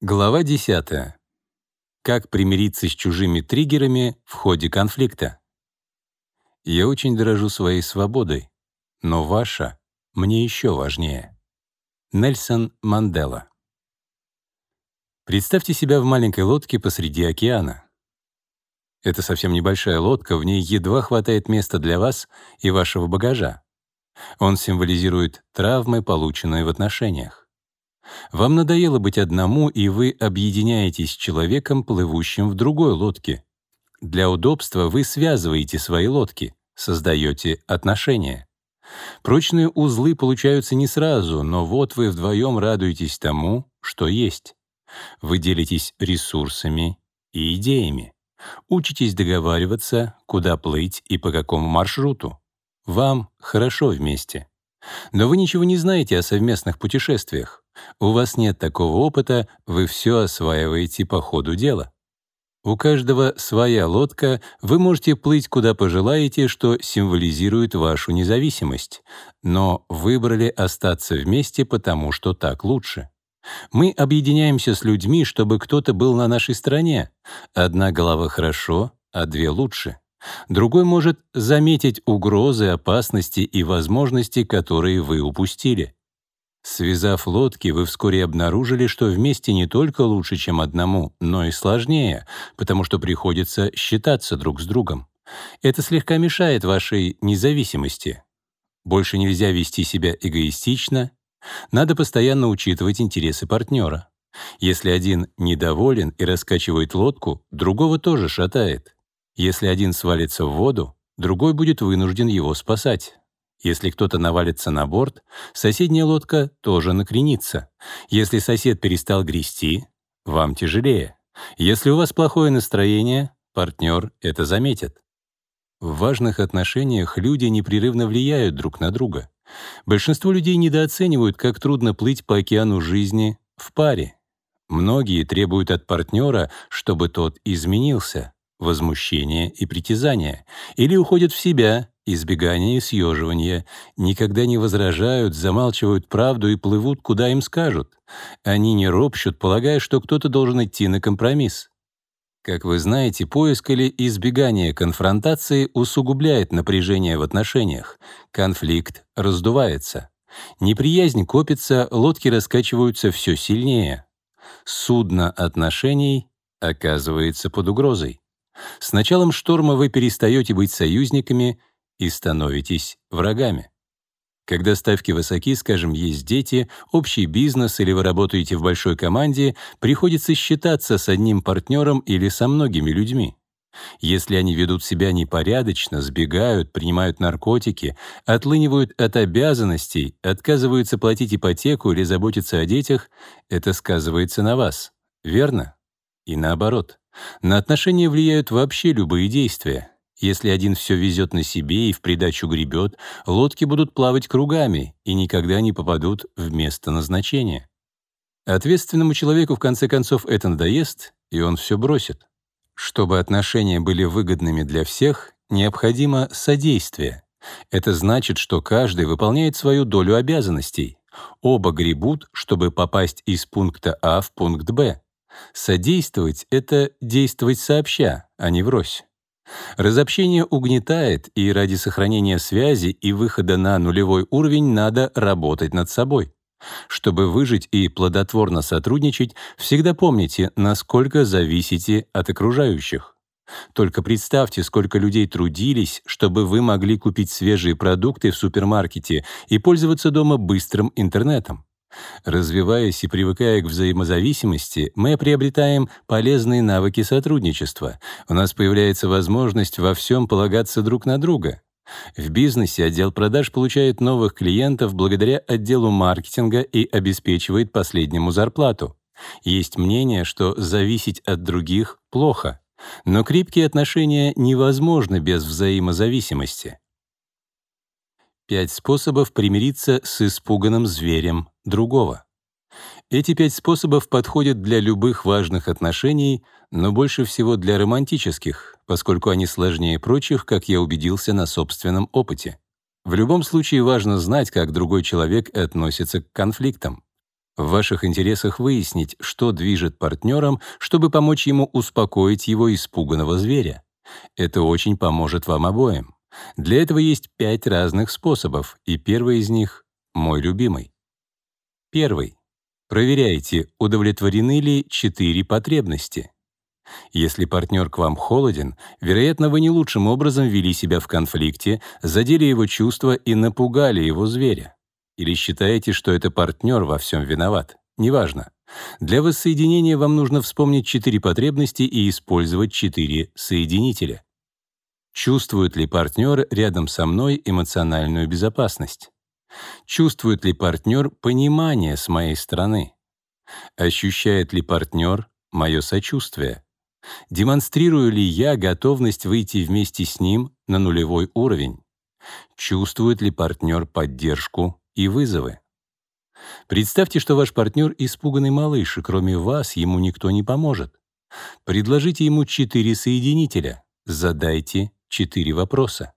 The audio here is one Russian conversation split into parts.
Глава 10. Как примириться с чужими триггерами в ходе конфликта. Я очень дорожу своей свободой, но ваша мне еще важнее. Нельсон Мандела. Представьте себя в маленькой лодке посреди океана. Это совсем небольшая лодка, в ней едва хватает места для вас и вашего багажа. Он символизирует травмы, полученные в отношениях. Вам надоело быть одному, и вы объединяетесь с человеком, плывущим в другой лодке. Для удобства вы связываете свои лодки, создаете отношения. Прочные узлы получаются не сразу, но вот вы вдвоем радуетесь тому, что есть. Вы делитесь ресурсами и идеями. Учитесь договариваться, куда плыть и по какому маршруту. Вам хорошо вместе. Но вы ничего не знаете о совместных путешествиях. У вас нет такого опыта, вы все осваиваете по ходу дела. У каждого своя лодка, вы можете плыть куда пожелаете, что символизирует вашу независимость, но выбрали остаться вместе, потому что так лучше. Мы объединяемся с людьми, чтобы кто-то был на нашей стороне. Одна голова хорошо, а две лучше. Другой может заметить угрозы, опасности и возможности, которые вы упустили. Связав лодки, вы вскоре обнаружили, что вместе не только лучше, чем одному, но и сложнее, потому что приходится считаться друг с другом. Это слегка мешает вашей независимости. Больше нельзя вести себя эгоистично. Надо постоянно учитывать интересы партнера. Если один недоволен и раскачивает лодку, другого тоже шатает. Если один свалится в воду, другой будет вынужден его спасать. Если кто-то навалится на борт, соседняя лодка тоже накренится. Если сосед перестал грести, вам тяжелее. Если у вас плохое настроение, партнер это заметит. В важных отношениях люди непрерывно влияют друг на друга. Большинство людей недооценивают, как трудно плыть по океану жизни в паре. Многие требуют от партнера, чтобы тот изменился, возмущение и притязание, или уходят в себя, избегание и съеживание, никогда не возражают, замалчивают правду и плывут, куда им скажут. Они не ропщут, полагая, что кто-то должен идти на компромисс. Как вы знаете, поиск или избегание конфронтации усугубляет напряжение в отношениях, конфликт раздувается. Неприязнь копится, лодки раскачиваются все сильнее. Судно отношений оказывается под угрозой. С началом шторма вы перестаете быть союзниками и становитесь врагами. Когда ставки высоки, скажем, есть дети, общий бизнес или вы работаете в большой команде, приходится считаться с одним партнером или со многими людьми. Если они ведут себя непорядочно, сбегают, принимают наркотики, отлынивают от обязанностей, отказываются платить ипотеку или заботиться о детях, это сказывается на вас. Верно? И наоборот. На отношения влияют вообще любые действия. Если один все везет на себе и в придачу гребет, лодки будут плавать кругами и никогда не попадут в место назначения. Ответственному человеку в конце концов это надоест, и он все бросит. Чтобы отношения были выгодными для всех, необходимо содействие. Это значит, что каждый выполняет свою долю обязанностей. Оба гребут, чтобы попасть из пункта А в пункт Б. Содействовать — это действовать сообща, а не врозь. Разобщение угнетает, и ради сохранения связи и выхода на нулевой уровень надо работать над собой. Чтобы выжить и плодотворно сотрудничать, всегда помните, насколько зависите от окружающих. Только представьте, сколько людей трудились, чтобы вы могли купить свежие продукты в супермаркете и пользоваться дома быстрым интернетом. Развиваясь и привыкая к взаимозависимости, мы приобретаем полезные навыки сотрудничества. У нас появляется возможность во всем полагаться друг на друга. В бизнесе отдел продаж получает новых клиентов благодаря отделу маркетинга и обеспечивает последнему зарплату. Есть мнение, что зависеть от других плохо. Но крепкие отношения невозможны без взаимозависимости. Пять способов примириться с испуганным зверем другого. Эти пять способов подходят для любых важных отношений, но больше всего для романтических, поскольку они сложнее прочих, как я убедился на собственном опыте. В любом случае важно знать, как другой человек относится к конфликтам. В ваших интересах выяснить, что движет партнером, чтобы помочь ему успокоить его испуганного зверя. Это очень поможет вам обоим. Для этого есть пять разных способов, и первый из них — мой любимый. Первый. Проверяйте, удовлетворены ли четыре потребности. Если партнер к вам холоден, вероятно, вы не лучшим образом вели себя в конфликте, задели его чувства и напугали его зверя. Или считаете, что это партнер во всем виноват? Неважно. Для воссоединения вам нужно вспомнить четыре потребности и использовать четыре соединителя. Чувствует ли партнер рядом со мной эмоциональную безопасность? Чувствует ли партнер понимание с моей стороны? Ощущает ли партнер мое сочувствие? Демонстрирую ли я готовность выйти вместе с ним на нулевой уровень? Чувствует ли партнер поддержку и вызовы. Представьте, что ваш партнер испуганный малыш, и кроме вас ему никто не поможет. Предложите ему четыре соединителя, задайте четыре вопроса.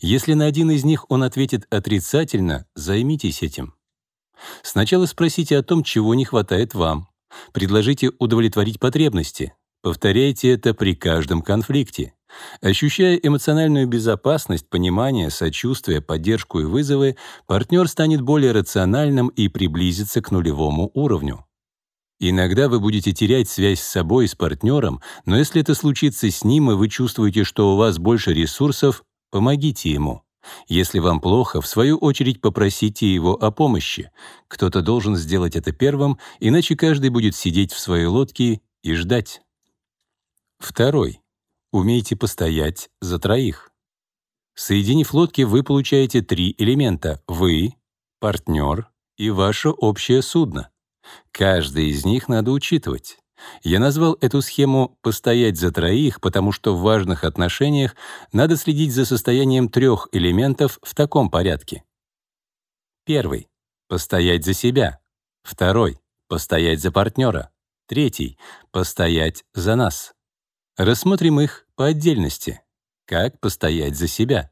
Если на один из них он ответит отрицательно, займитесь этим. Сначала спросите о том, чего не хватает вам. Предложите удовлетворить потребности. Повторяйте это при каждом конфликте. Ощущая эмоциональную безопасность, понимание, сочувствие, поддержку и вызовы, партнер станет более рациональным и приблизится к нулевому уровню. Иногда вы будете терять связь с собой и с партнером, но если это случится с ним, и вы чувствуете, что у вас больше ресурсов, помогите ему. Если вам плохо, в свою очередь попросите его о помощи. Кто-то должен сделать это первым, иначе каждый будет сидеть в своей лодке и ждать. Второй. Умейте постоять за троих. Соединив лодки, вы получаете три элемента — вы, партнер и ваше общее судно. Каждый из них надо учитывать. Я назвал эту схему «постоять за троих», потому что в важных отношениях надо следить за состоянием трех элементов в таком порядке. Первый — постоять за себя. Второй — постоять за партнера. Третий — постоять за нас. Рассмотрим их по отдельности. Как постоять за себя?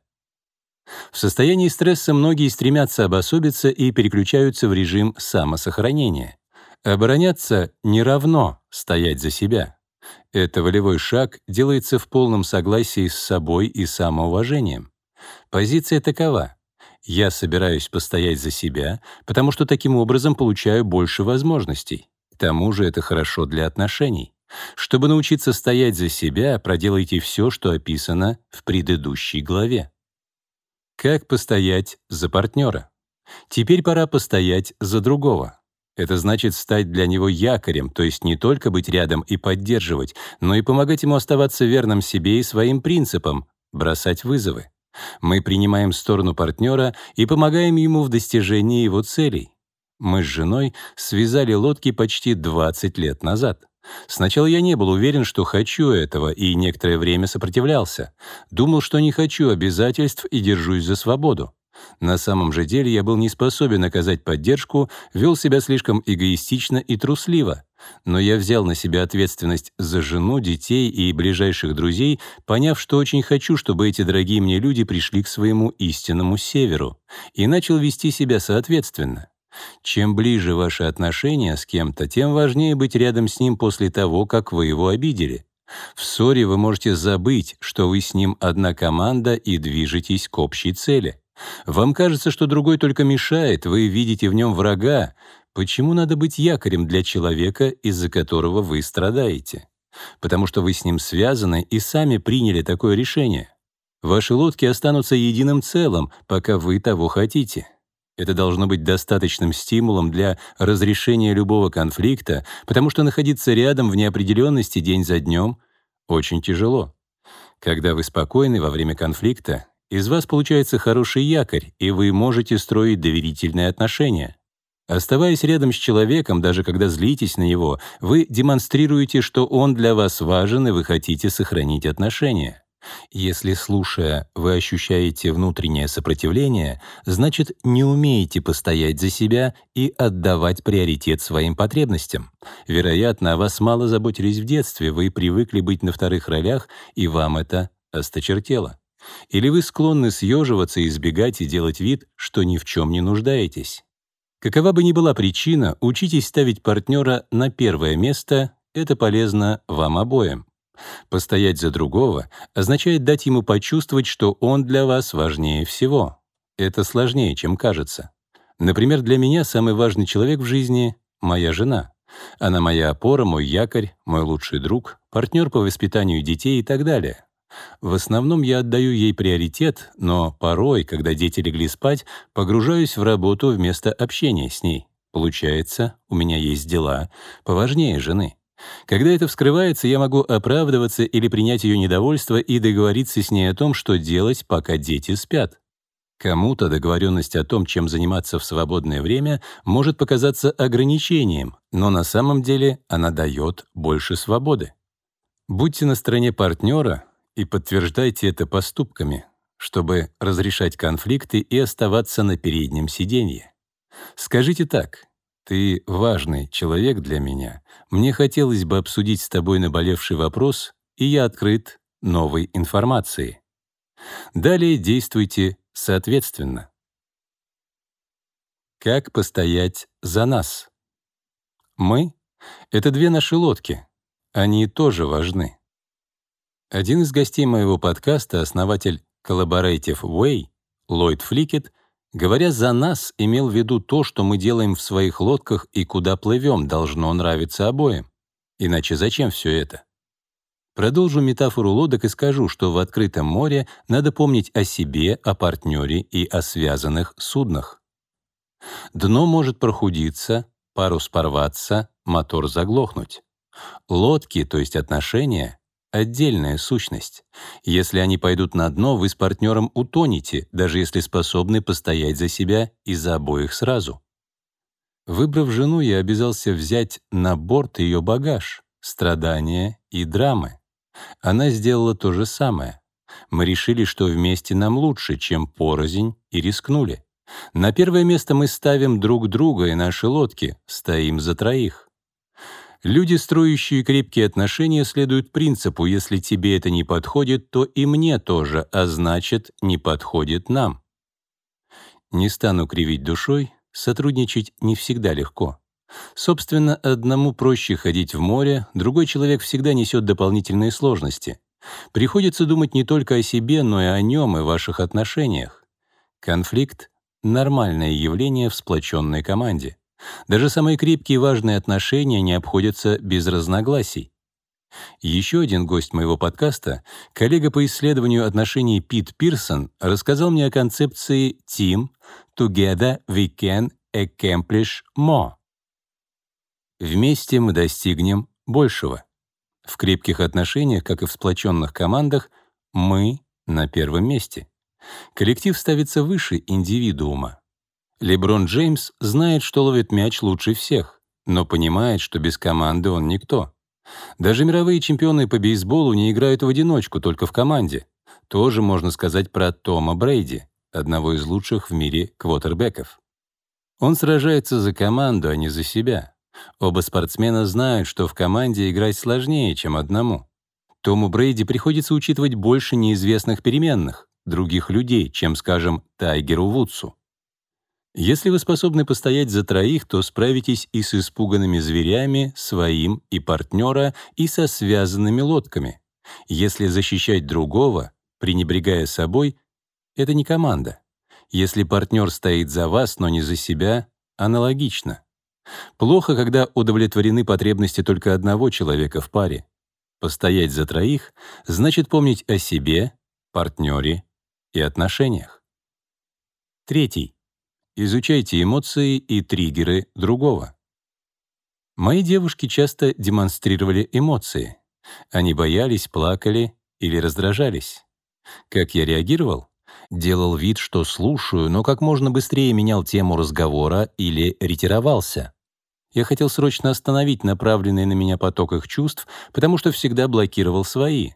В состоянии стресса многие стремятся обособиться и переключаются в режим самосохранения. Обороняться не равно стоять за себя. Это волевой шаг делается в полном согласии с собой и самоуважением. Позиция такова. Я собираюсь постоять за себя, потому что таким образом получаю больше возможностей. К тому же это хорошо для отношений. Чтобы научиться стоять за себя, проделайте все, что описано в предыдущей главе. Как постоять за партнера? Теперь пора постоять за другого. Это значит стать для него якорем, то есть не только быть рядом и поддерживать, но и помогать ему оставаться верным себе и своим принципам, бросать вызовы. Мы принимаем сторону партнера и помогаем ему в достижении его целей. Мы с женой связали лодки почти 20 лет назад. Сначала я не был уверен, что хочу этого, и некоторое время сопротивлялся. Думал, что не хочу обязательств и держусь за свободу. На самом же деле я был не способен оказать поддержку, вел себя слишком эгоистично и трусливо. Но я взял на себя ответственность за жену, детей и ближайших друзей, поняв, что очень хочу, чтобы эти дорогие мне люди пришли к своему истинному северу, и начал вести себя соответственно. Чем ближе ваши отношения с кем-то, тем важнее быть рядом с ним после того, как вы его обидели. В ссоре вы можете забыть, что вы с ним одна команда и движетесь к общей цели. Вам кажется, что другой только мешает, вы видите в нем врага. Почему надо быть якорем для человека, из-за которого вы страдаете? Потому что вы с ним связаны и сами приняли такое решение. Ваши лодки останутся единым целым, пока вы того хотите. Это должно быть достаточным стимулом для разрешения любого конфликта, потому что находиться рядом в неопределенности день за днем очень тяжело. Когда вы спокойны во время конфликта, из вас получается хороший якорь, и вы можете строить доверительные отношения. Оставаясь рядом с человеком, даже когда злитесь на него, вы демонстрируете, что он для вас важен, и вы хотите сохранить отношения. Если, слушая, вы ощущаете внутреннее сопротивление, значит, не умеете постоять за себя и отдавать приоритет своим потребностям. Вероятно, о вас мало заботились в детстве, вы привыкли быть на вторых ролях, и вам это осточертело. Или вы склонны съеживаться, избегать и делать вид, что ни в чем не нуждаетесь. Какова бы ни была причина, учитесь ставить партнера на первое место, это полезно вам обоим. Постоять за другого означает дать ему почувствовать, что он для вас важнее всего. Это сложнее, чем кажется. Например, для меня самый важный человек в жизни — моя жена. Она моя опора, мой якорь, мой лучший друг, партнер по воспитанию детей и так далее. В основном я отдаю ей приоритет, но порой, когда дети легли спать, погружаюсь в работу вместо общения с ней. Получается, у меня есть дела поважнее жены. Когда это вскрывается, я могу оправдываться или принять ее недовольство и договориться с ней о том, что делать, пока дети спят. Кому-то договоренность о том, чем заниматься в свободное время, может показаться ограничением, но на самом деле она дает больше свободы. Будьте на стороне партнера и подтверждайте это поступками, чтобы разрешать конфликты и оставаться на переднем сиденье. Скажите так, ты важный человек для меня. Мне хотелось бы обсудить с тобой наболевший вопрос, и я открыт новой информации. Далее действуйте соответственно. Как постоять за нас? Мы — это две наши лодки. Они тоже важны. Один из гостей моего подкаста, основатель Collaborative Way, Ллойд Фликет, Говоря «за нас», имел в виду то, что мы делаем в своих лодках и куда плывем, должно нравиться обоим. Иначе зачем все это? Продолжу метафору лодок и скажу, что в открытом море надо помнить о себе, о партнере и о связанных суднах. Дно может прохудиться, парус порваться, мотор заглохнуть. Лодки, то есть отношения, отдельная сущность. Если они пойдут на дно, вы с партнером утонете, даже если способны постоять за себя и за обоих сразу. Выбрав жену, я обязался взять на борт ее багаж, страдания и драмы. Она сделала то же самое. Мы решили, что вместе нам лучше, чем порознь, и рискнули. На первое место мы ставим друг друга и наши лодки, стоим за троих. Люди, строящие крепкие отношения, следуют принципу «если тебе это не подходит, то и мне тоже, а значит, не подходит нам». Не стану кривить душой, сотрудничать не всегда легко. Собственно, одному проще ходить в море, другой человек всегда несет дополнительные сложности. Приходится думать не только о себе, но и о нем и ваших отношениях. Конфликт — нормальное явление в сплоченной команде. Даже самые крепкие и важные отношения не обходятся без разногласий. Еще один гость моего подкаста, коллега по исследованию отношений Пит Пирсон, рассказал мне о концепции «Team Together we can accomplish more». Вместе мы достигнем большего. В крепких отношениях, как и в сплоченных командах, мы на первом месте. Коллектив ставится выше индивидуума. Леброн Джеймс знает, что ловит мяч лучше всех, но понимает, что без команды он никто. Даже мировые чемпионы по бейсболу не играют в одиночку, только в команде. Тоже можно сказать про Тома Брейди, одного из лучших в мире квотербеков. Он сражается за команду, а не за себя. Оба спортсмена знают, что в команде играть сложнее, чем одному. Тому Брейди приходится учитывать больше неизвестных переменных, других людей, чем, скажем, Тайгеру Вудсу. Если вы способны постоять за троих, то справитесь и с испуганными зверями, своим и партнера, и со связанными лодками. Если защищать другого, пренебрегая собой, это не команда. Если партнер стоит за вас, но не за себя, аналогично. Плохо, когда удовлетворены потребности только одного человека в паре. Постоять за троих значит помнить о себе, партнере и отношениях. Третий. Изучайте эмоции и триггеры другого. Мои девушки часто демонстрировали эмоции. Они боялись, плакали или раздражались. Как я реагировал? Делал вид, что слушаю, но как можно быстрее менял тему разговора или ретировался. Я хотел срочно остановить направленный на меня поток их чувств, потому что всегда блокировал свои.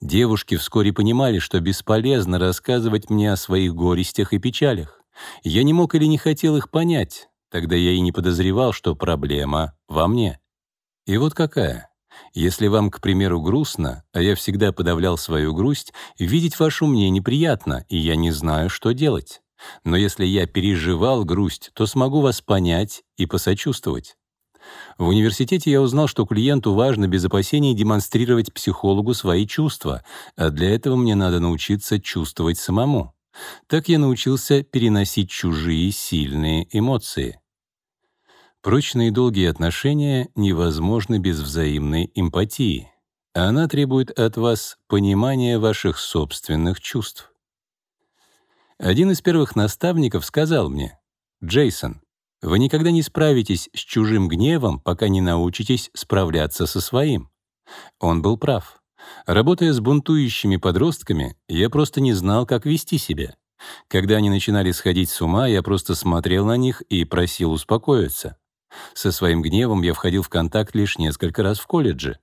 Девушки вскоре понимали, что бесполезно рассказывать мне о своих горестях и печалях. Я не мог или не хотел их понять, тогда я и не подозревал, что проблема во мне. И вот какая. Если вам, к примеру, грустно, а я всегда подавлял свою грусть, видеть вашу мне неприятно, и я не знаю, что делать. Но если я переживал грусть, то смогу вас понять и посочувствовать. В университете я узнал, что клиенту важно без опасений демонстрировать психологу свои чувства, а для этого мне надо научиться чувствовать самому. Так я научился переносить чужие сильные эмоции. Прочные долгие отношения невозможны без взаимной эмпатии. Она требует от вас понимания ваших собственных чувств. Один из первых наставников сказал мне, «Джейсон, вы никогда не справитесь с чужим гневом, пока не научитесь справляться со своим». Он был прав. Работая с бунтующими подростками, я просто не знал, как вести себя. Когда они начинали сходить с ума, я просто смотрел на них и просил успокоиться. Со своим гневом я входил в контакт лишь несколько раз в колледже.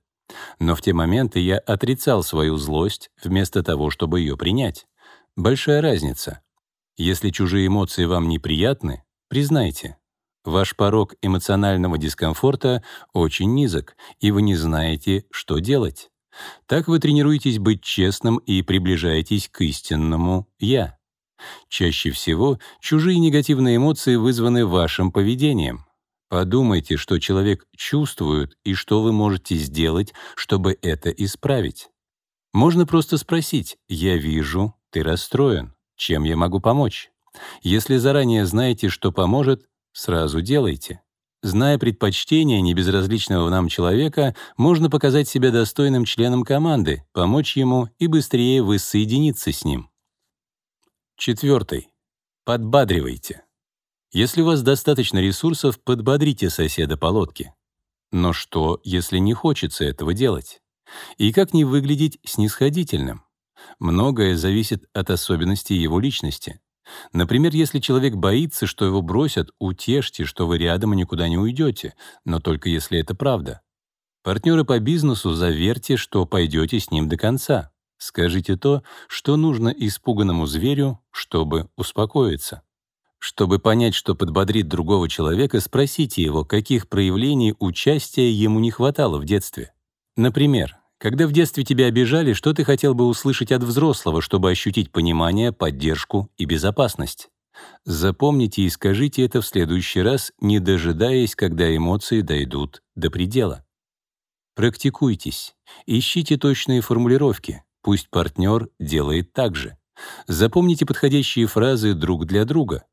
Но в те моменты я отрицал свою злость вместо того, чтобы ее принять. Большая разница. Если чужие эмоции вам неприятны, признайте. Ваш порог эмоционального дискомфорта очень низок, и вы не знаете, что делать. Так вы тренируетесь быть честным и приближаетесь к истинному «я». Чаще всего чужие негативные эмоции вызваны вашим поведением. Подумайте, что человек чувствует и что вы можете сделать, чтобы это исправить. Можно просто спросить «Я вижу, ты расстроен. Чем я могу помочь?» Если заранее знаете, что поможет, сразу делайте. Зная предпочтения небезразличного нам человека, можно показать себя достойным членом команды, помочь ему и быстрее воссоединиться с ним. Четвертый. Подбадривайте. Если у вас достаточно ресурсов, подбодрите соседа по лодке. Но что, если не хочется этого делать? И как не выглядеть снисходительным? Многое зависит от особенностей его личности. Например, если человек боится, что его бросят, утешьте, что вы рядом и никуда не уйдете, но только если это правда. Партнеры по бизнесу заверьте, что пойдете с ним до конца. Скажите то, что нужно испуганному зверю, чтобы успокоиться. Чтобы понять, что подбодрит другого человека, спросите его, каких проявлений участия ему не хватало в детстве. Например, когда в детстве тебя обижали, что ты хотел бы услышать от взрослого, чтобы ощутить понимание, поддержку и безопасность? Запомните и скажите это в следующий раз, не дожидаясь, когда эмоции дойдут до предела. Практикуйтесь, ищите точные формулировки, пусть партнер делает так же. Запомните подходящие фразы друг для друга.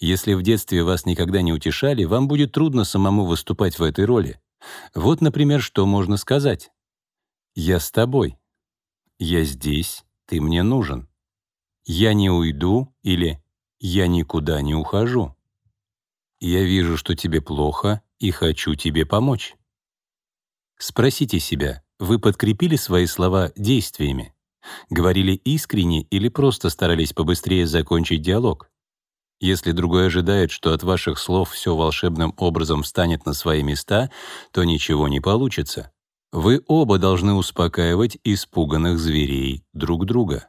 Если в детстве вас никогда не утешали, вам будет трудно самому выступать в этой роли. Вот, например, что можно сказать. «Я с тобой». «Я здесь, ты мне нужен». «Я не уйду» или «Я никуда не ухожу». «Я вижу, что тебе плохо и хочу тебе помочь». Спросите себя, вы подкрепили свои слова действиями? Говорили искренне или просто старались побыстрее закончить диалог? Если другой ожидает, что от ваших слов все волшебным образом встанет на свои места, то ничего не получится. Вы оба должны успокаивать испуганных зверей друг друга.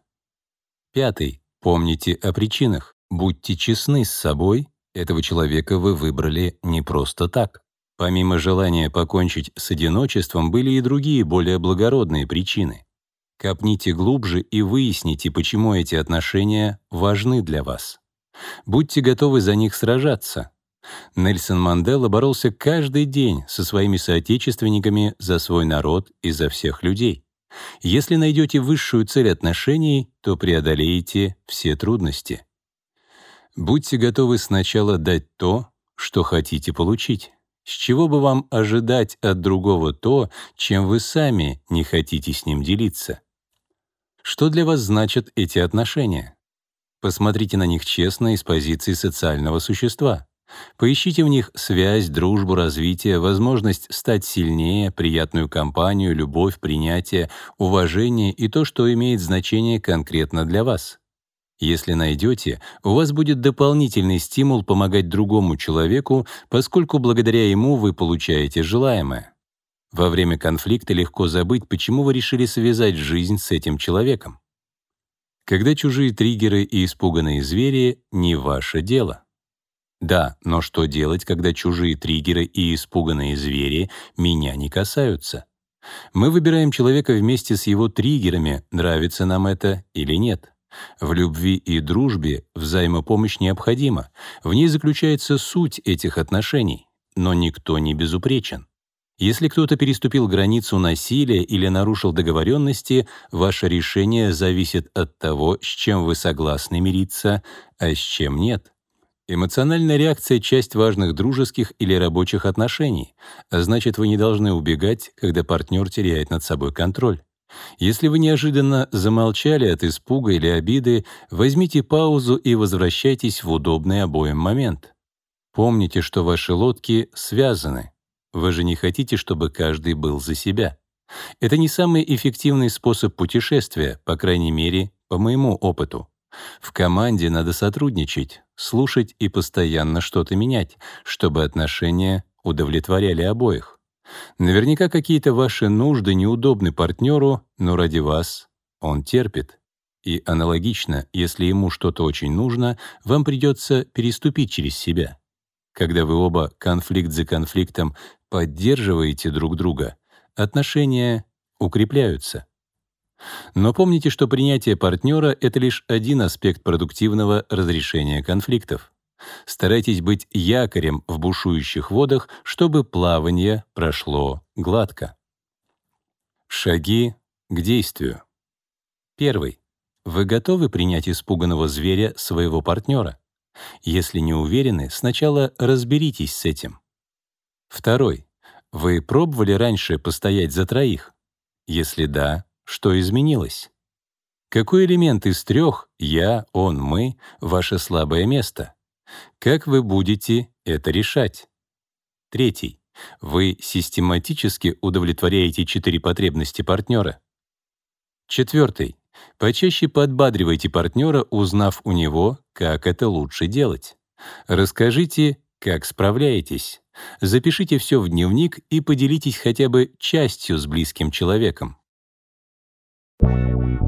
Пятый. Помните о причинах. Будьте честны с собой. Этого человека вы выбрали не просто так. Помимо желания покончить с одиночеством, были и другие, более благородные причины. Копните глубже и выясните, почему эти отношения важны для вас. Будьте готовы за них сражаться. Нельсон Мандела боролся каждый день со своими соотечественниками за свой народ и за всех людей. Если найдете высшую цель отношений, то преодолеете все трудности. Будьте готовы сначала дать то, что хотите получить. С чего бы вам ожидать от другого то, чем вы сами не хотите с ним делиться? Что для вас значат эти отношения? Посмотрите на них честно из позиции социального существа. Поищите в них связь, дружбу, развитие, возможность стать сильнее, приятную компанию, любовь, принятие, уважение и то, что имеет значение конкретно для вас. Если найдете, у вас будет дополнительный стимул помогать другому человеку, поскольку благодаря ему вы получаете желаемое. Во время конфликта легко забыть, почему вы решили связать жизнь с этим человеком когда чужие триггеры и испуганные звери — не ваше дело. Да, но что делать, когда чужие триггеры и испуганные звери меня не касаются? Мы выбираем человека вместе с его триггерами, нравится нам это или нет. В любви и дружбе взаимопомощь необходима. В ней заключается суть этих отношений. Но никто не безупречен. Если кто-то переступил границу насилия или нарушил договоренности, ваше решение зависит от того, с чем вы согласны мириться, а с чем нет. Эмоциональная реакция — часть важных дружеских или рабочих отношений, а значит, вы не должны убегать, когда партнер теряет над собой контроль. Если вы неожиданно замолчали от испуга или обиды, возьмите паузу и возвращайтесь в удобный обоим момент. Помните, что ваши лодки связаны. Вы же не хотите, чтобы каждый был за себя. Это не самый эффективный способ путешествия, по крайней мере, по моему опыту. В команде надо сотрудничать, слушать и постоянно что-то менять, чтобы отношения удовлетворяли обоих. Наверняка какие-то ваши нужды неудобны партнеру, но ради вас он терпит. И аналогично, если ему что-то очень нужно, вам придется переступить через себя. Когда вы оба конфликт за конфликтом поддерживаете друг друга, отношения укрепляются. Но помните, что принятие партнера — это лишь один аспект продуктивного разрешения конфликтов. Старайтесь быть якорем в бушующих водах, чтобы плавание прошло гладко. Шаги к действию. Первый. Вы готовы принять испуганного зверя своего партнера? Если не уверены, сначала разберитесь с этим. Второй. Вы пробовали раньше постоять за троих? Если да, что изменилось? Какой элемент из трех — я, он, мы — ваше слабое место? Как вы будете это решать? Третий. Вы систематически удовлетворяете четыре потребности партнера. Четвертый. Почаще подбадривайте партнера, узнав у него, как это лучше делать. Расскажите, как справляетесь. Запишите все в дневник и поделитесь хотя бы частью с близким человеком. Thank you.